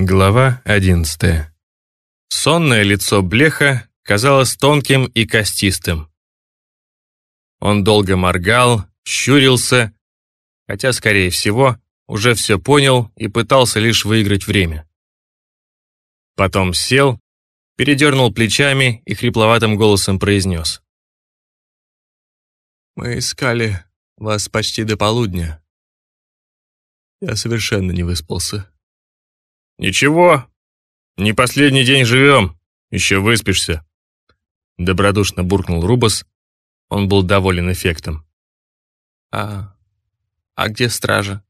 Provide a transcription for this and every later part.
Глава 11. Сонное лицо Блеха казалось тонким и костистым. Он долго моргал, щурился, хотя, скорее всего, уже все понял и пытался лишь выиграть время. Потом сел, передернул плечами и хрипловатым голосом произнес. «Мы искали вас почти до полудня. Я совершенно не выспался». «Ничего, не последний день живем, еще выспишься», добродушно буркнул Рубас. Он был доволен эффектом. «А... а где стража?»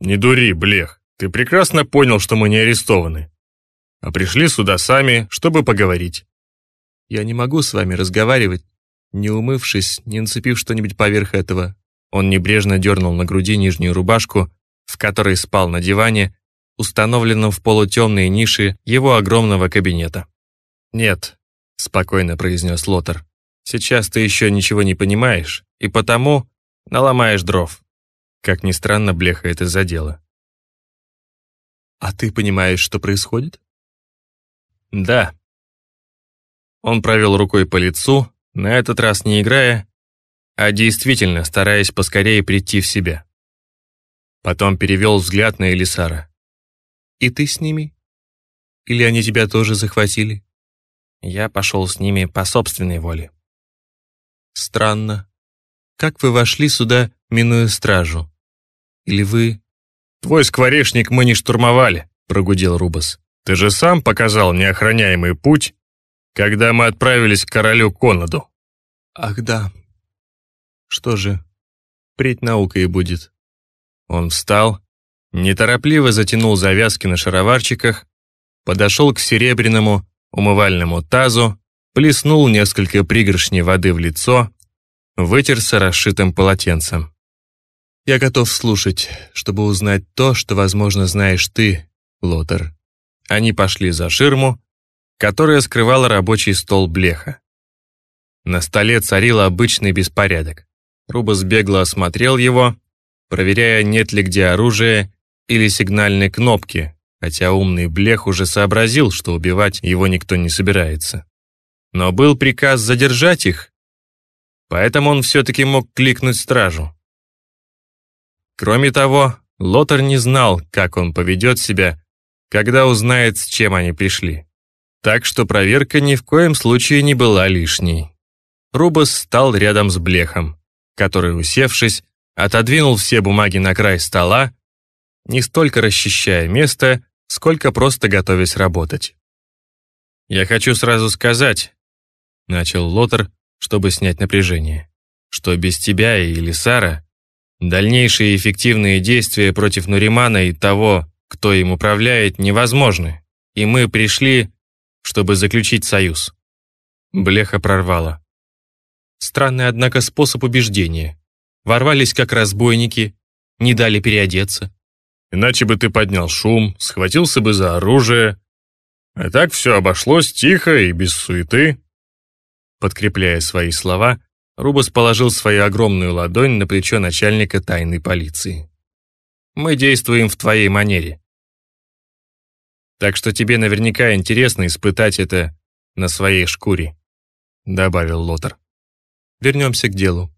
«Не дури, Блех, ты прекрасно понял, что мы не арестованы, а пришли сюда сами, чтобы поговорить». «Я не могу с вами разговаривать, не умывшись, не нацепив что-нибудь поверх этого». Он небрежно дернул на груди нижнюю рубашку, в которой спал на диване, установленном в полутемной нише его огромного кабинета. «Нет», — спокойно произнес Лотер, «сейчас ты еще ничего не понимаешь, и потому наломаешь дров». Как ни странно, Блеха это задело. «А ты понимаешь, что происходит?» «Да». Он провел рукой по лицу, на этот раз не играя, а действительно стараясь поскорее прийти в себя. Потом перевел взгляд на Элисара. И ты с ними? Или они тебя тоже захватили? Я пошел с ними по собственной воле. Странно. Как вы вошли сюда, минуя стражу? Или вы... Твой скворечник мы не штурмовали, прогудел Рубас. Ты же сам показал неохраняемый путь, когда мы отправились к королю Конаду. Ах да. Что же, наука и будет. Он встал, неторопливо затянул завязки на шароварчиках, подошел к серебряному умывальному тазу, плеснул несколько пригоршней воды в лицо, вытерся расшитым полотенцем. «Я готов слушать, чтобы узнать то, что, возможно, знаешь ты, Лотер». Они пошли за ширму, которая скрывала рабочий стол блеха. На столе царил обычный беспорядок. Рубас бегло осмотрел его, проверяя, нет ли где оружия или сигнальной кнопки, хотя умный Блех уже сообразил, что убивать его никто не собирается. Но был приказ задержать их, поэтому он все-таки мог кликнуть стражу. Кроме того, Лотер не знал, как он поведет себя, когда узнает, с чем они пришли. Так что проверка ни в коем случае не была лишней. Рубас стал рядом с Блехом, который, усевшись, отодвинул все бумаги на край стола не столько расчищая место, сколько просто готовясь работать. «Я хочу сразу сказать», — начал Лотер, чтобы снять напряжение, «что без тебя и Лисара дальнейшие эффективные действия против Нуримана и того, кто им управляет, невозможны, и мы пришли, чтобы заключить союз». Блеха прорвало. Странный, однако, способ убеждения. Ворвались как разбойники, не дали переодеться, Иначе бы ты поднял шум, схватился бы за оружие. А так все обошлось тихо и без суеты. Подкрепляя свои слова, Рубас положил свою огромную ладонь на плечо начальника тайной полиции. «Мы действуем в твоей манере. Так что тебе наверняка интересно испытать это на своей шкуре», добавил Лотер. «Вернемся к делу.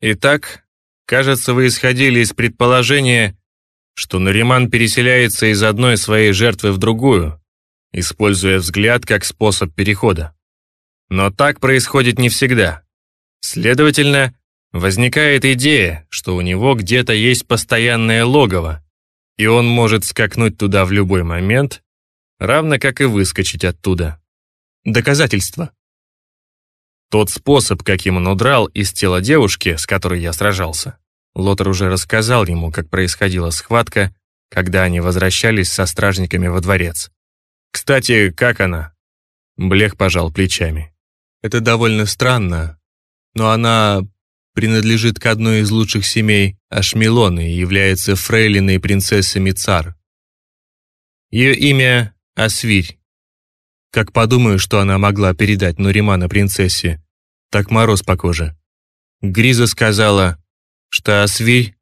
Итак, кажется, вы исходили из предположения, что Нариман переселяется из одной своей жертвы в другую, используя взгляд как способ перехода. Но так происходит не всегда. Следовательно, возникает идея, что у него где-то есть постоянное логово, и он может скакнуть туда в любой момент, равно как и выскочить оттуда. Доказательства. Тот способ, каким он удрал из тела девушки, с которой я сражался, Лотер уже рассказал ему, как происходила схватка, когда они возвращались со стражниками во дворец. «Кстати, как она?» Блех пожал плечами. «Это довольно странно, но она принадлежит к одной из лучших семей Ашмелоны и является фрейлиной принцессы Мицар. Ее имя Асвирь. Как подумаю, что она могла передать Нуримана принцессе, так мороз по коже. Гриза сказала, что Асвирь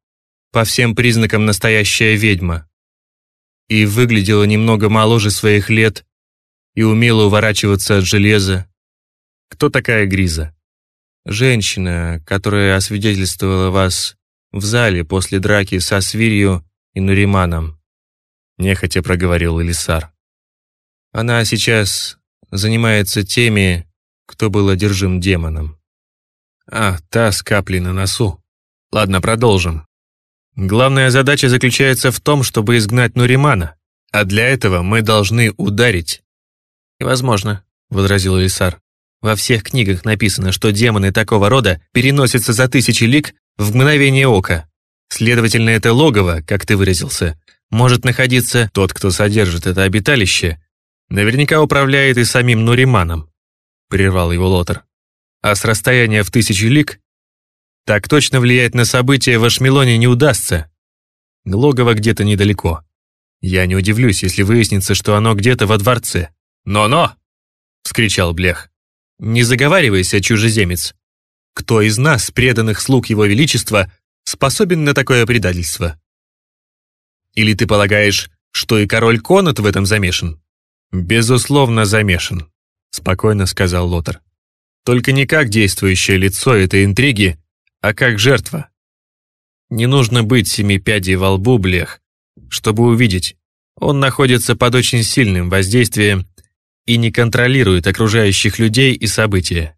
по всем признакам настоящая ведьма. и выглядела немного моложе своих лет и умела уворачиваться от железа. Кто такая Гриза? Женщина, которая освидетельствовала вас в зале после драки со Свирью и Нуриманом. Нехотя проговорил Элисар. Она сейчас занимается теми, кто был одержим демоном. А, та с каплей на носу. Ладно, продолжим. Главная задача заключается в том, чтобы изгнать Нуримана, а для этого мы должны ударить. «Возможно», — возразил Элисар. «Во всех книгах написано, что демоны такого рода переносятся за тысячи лик в мгновение ока. Следовательно, это логово, как ты выразился, может находиться тот, кто содержит это обиталище, наверняка управляет и самим Нуриманом», — прервал его Лотер. «А с расстояния в тысячу лик так точно влиять на события в Ашмелоне не удастся. Логово где-то недалеко. Я не удивлюсь, если выяснится, что оно где-то во дворце. «Но-но!» — вскричал Блех. «Не заговаривайся, чужеземец. Кто из нас, преданных слуг Его Величества, способен на такое предательство? Или ты полагаешь, что и король Конат в этом замешан?» «Безусловно, замешан», — спокойно сказал Лотар. «Только не как действующее лицо этой интриги, а как жертва. Не нужно быть семи пядей во лбу, Блех, чтобы увидеть. Он находится под очень сильным воздействием и не контролирует окружающих людей и события.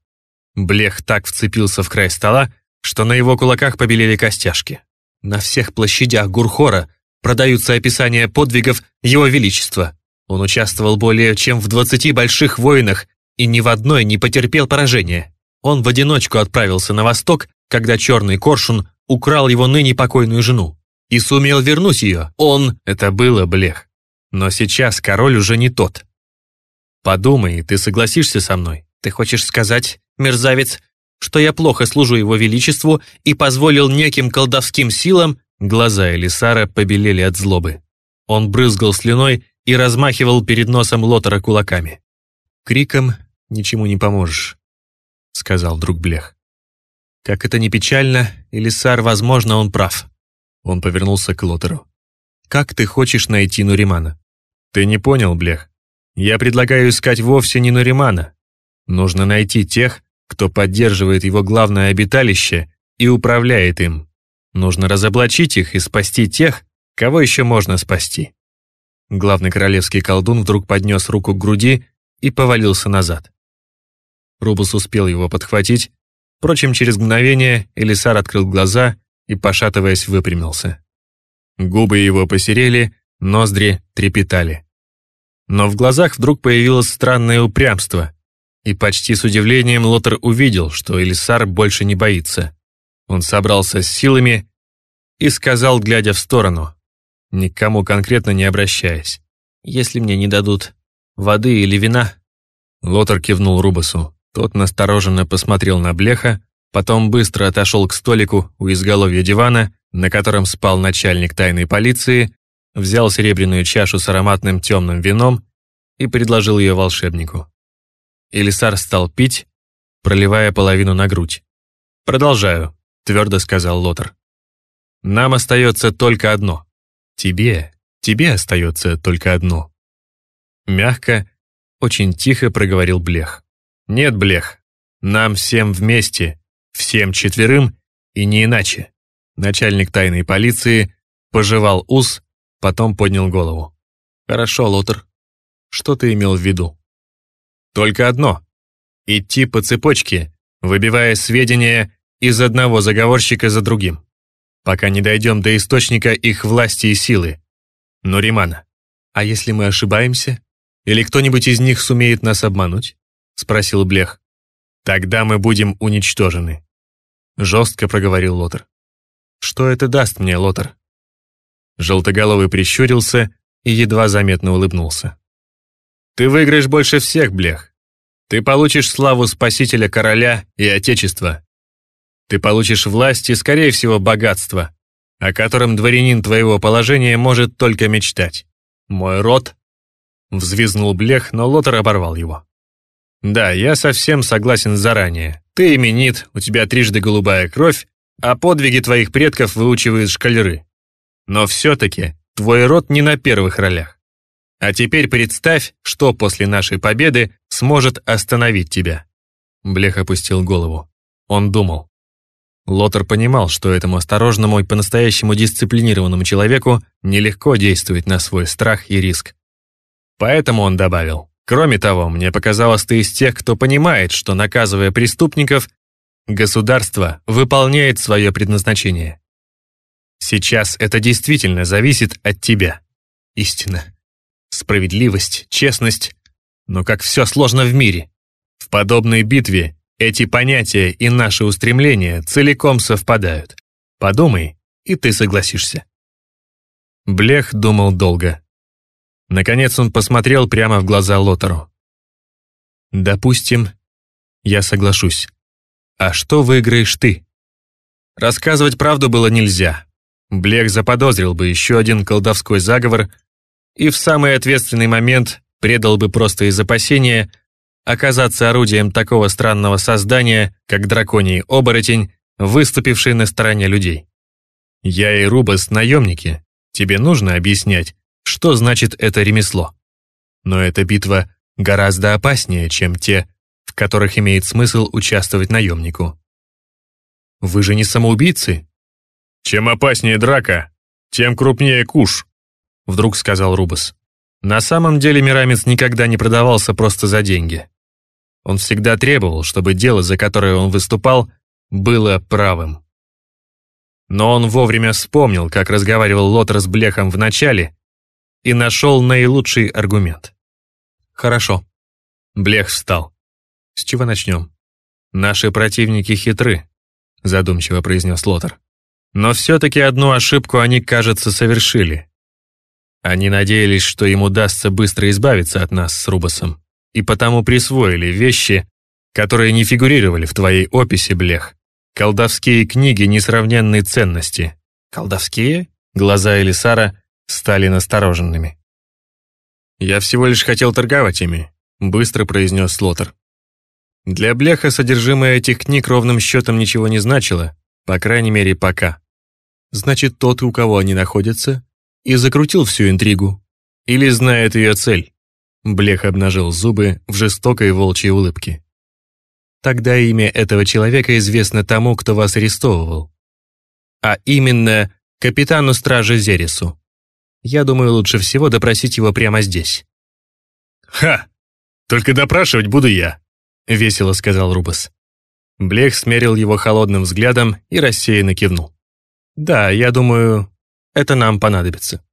Блех так вцепился в край стола, что на его кулаках побелели костяшки. На всех площадях Гурхора продаются описания подвигов Его Величества. Он участвовал более чем в 20 больших войнах и ни в одной не потерпел поражения. Он в одиночку отправился на восток когда черный коршун украл его ныне покойную жену. И сумел вернуть ее. Он... Это было блех. Но сейчас король уже не тот. Подумай, ты согласишься со мной? Ты хочешь сказать, мерзавец, что я плохо служу его величеству и позволил неким колдовским силам... Глаза Элисара побелели от злобы. Он брызгал слюной и размахивал перед носом Лотера кулаками. «Криком ничему не поможешь», — сказал друг Блех. Как это ни печально, Элисар, возможно, он прав. Он повернулся к Лотеру. «Как ты хочешь найти Нуримана?» «Ты не понял, Блех. Я предлагаю искать вовсе не Нуримана. Нужно найти тех, кто поддерживает его главное обиталище и управляет им. Нужно разоблачить их и спасти тех, кого еще можно спасти». Главный королевский колдун вдруг поднес руку к груди и повалился назад. Рубус успел его подхватить Впрочем, через мгновение Элисар открыл глаза и, пошатываясь, выпрямился. Губы его посерели, ноздри трепетали. Но в глазах вдруг появилось странное упрямство, и почти с удивлением Лотер увидел, что Элисар больше не боится. Он собрался с силами и сказал, глядя в сторону, никому конкретно не обращаясь, «Если мне не дадут воды или вина...» Лотер кивнул Рубасу. Тот настороженно посмотрел на Блеха, потом быстро отошел к столику у изголовья дивана, на котором спал начальник тайной полиции, взял серебряную чашу с ароматным темным вином и предложил ее волшебнику. Элисар стал пить, проливая половину на грудь. «Продолжаю», — твердо сказал Лотер. «Нам остается только одно. Тебе, тебе остается только одно». Мягко, очень тихо проговорил Блех. «Нет, Блех, нам всем вместе, всем четверым и не иначе». Начальник тайной полиции пожевал ус, потом поднял голову. «Хорошо, Лотер. Что ты имел в виду?» «Только одно. Идти по цепочке, выбивая сведения из одного заговорщика за другим, пока не дойдем до источника их власти и силы. Нуримана, а если мы ошибаемся? Или кто-нибудь из них сумеет нас обмануть? — спросил Блех. «Тогда мы будем уничтожены», — жестко проговорил Лотер. «Что это даст мне, Лотер?» Желтоголовый прищурился и едва заметно улыбнулся. «Ты выиграешь больше всех, Блех. Ты получишь славу спасителя короля и отечества. Ты получишь власть и, скорее всего, богатство, о котором дворянин твоего положения может только мечтать. Мой род...» Взвизнул Блех, но Лотер оборвал его. Да, я совсем согласен заранее. Ты именит, у тебя трижды голубая кровь, а подвиги твоих предков выучивают шкалеры. Но все-таки твой род не на первых ролях. А теперь представь, что после нашей победы сможет остановить тебя». Блех опустил голову. Он думал. Лотер понимал, что этому осторожному и по-настоящему дисциплинированному человеку нелегко действовать на свой страх и риск. Поэтому он добавил, «Кроме того, мне показалось, ты из тех, кто понимает, что, наказывая преступников, государство выполняет свое предназначение. Сейчас это действительно зависит от тебя. Истина, справедливость, честность. Но как все сложно в мире. В подобной битве эти понятия и наши устремления целиком совпадают. Подумай, и ты согласишься. Блех думал долго. Наконец он посмотрел прямо в глаза Лотеру. «Допустим, я соглашусь. А что выиграешь ты?» Рассказывать правду было нельзя. Блех заподозрил бы еще один колдовской заговор и в самый ответственный момент предал бы просто из опасения оказаться орудием такого странного создания, как драконий оборотень, выступивший на стороне людей. Я и Рубас — наемники. Тебе нужно объяснять, что значит это ремесло. Но эта битва гораздо опаснее, чем те, в которых имеет смысл участвовать наемнику. Вы же не самоубийцы? Чем опаснее драка, тем крупнее куш, вдруг сказал Рубас. На самом деле Мирамец никогда не продавался просто за деньги. Он всегда требовал, чтобы дело, за которое он выступал, было правым. Но он вовремя вспомнил, как разговаривал Лотер с Блехом в начале, и нашел наилучший аргумент. «Хорошо». Блех встал. «С чего начнем?» «Наши противники хитры», — задумчиво произнес Лотер. «Но все-таки одну ошибку они, кажется, совершили. Они надеялись, что им удастся быстро избавиться от нас с Рубасом, и потому присвоили вещи, которые не фигурировали в твоей описи, Блех. Колдовские книги несравненной ценности». «Колдовские?» Глаза Элисара стали настороженными. «Я всего лишь хотел торговать ими», — быстро произнес Слотер. Для Блеха содержимое этих книг ровным счетом ничего не значило, по крайней мере, пока. Значит, тот, у кого они находятся, и закрутил всю интригу. Или знает ее цель. Блех обнажил зубы в жестокой волчьей улыбке. Тогда имя этого человека известно тому, кто вас арестовывал. А именно капитану стражи Зерису. Я думаю, лучше всего допросить его прямо здесь». «Ха! Только допрашивать буду я», — весело сказал Рубас. Блех смерил его холодным взглядом и рассеянно кивнул. «Да, я думаю, это нам понадобится».